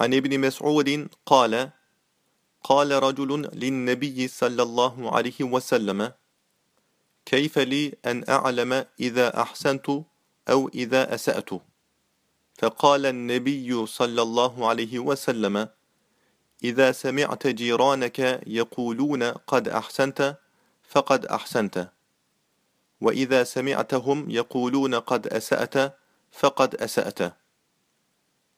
عن ابن مسعود قال قال رجل للنبي صلى الله عليه وسلم كيف لي أن أعلم إذا أحسنت أو إذا أسأت؟ فقال النبي صلى الله عليه وسلم إذا سمعت جيرانك يقولون قد أحسنت فقد أحسنت وإذا سمعتهم يقولون قد أسأت فقد أسأت.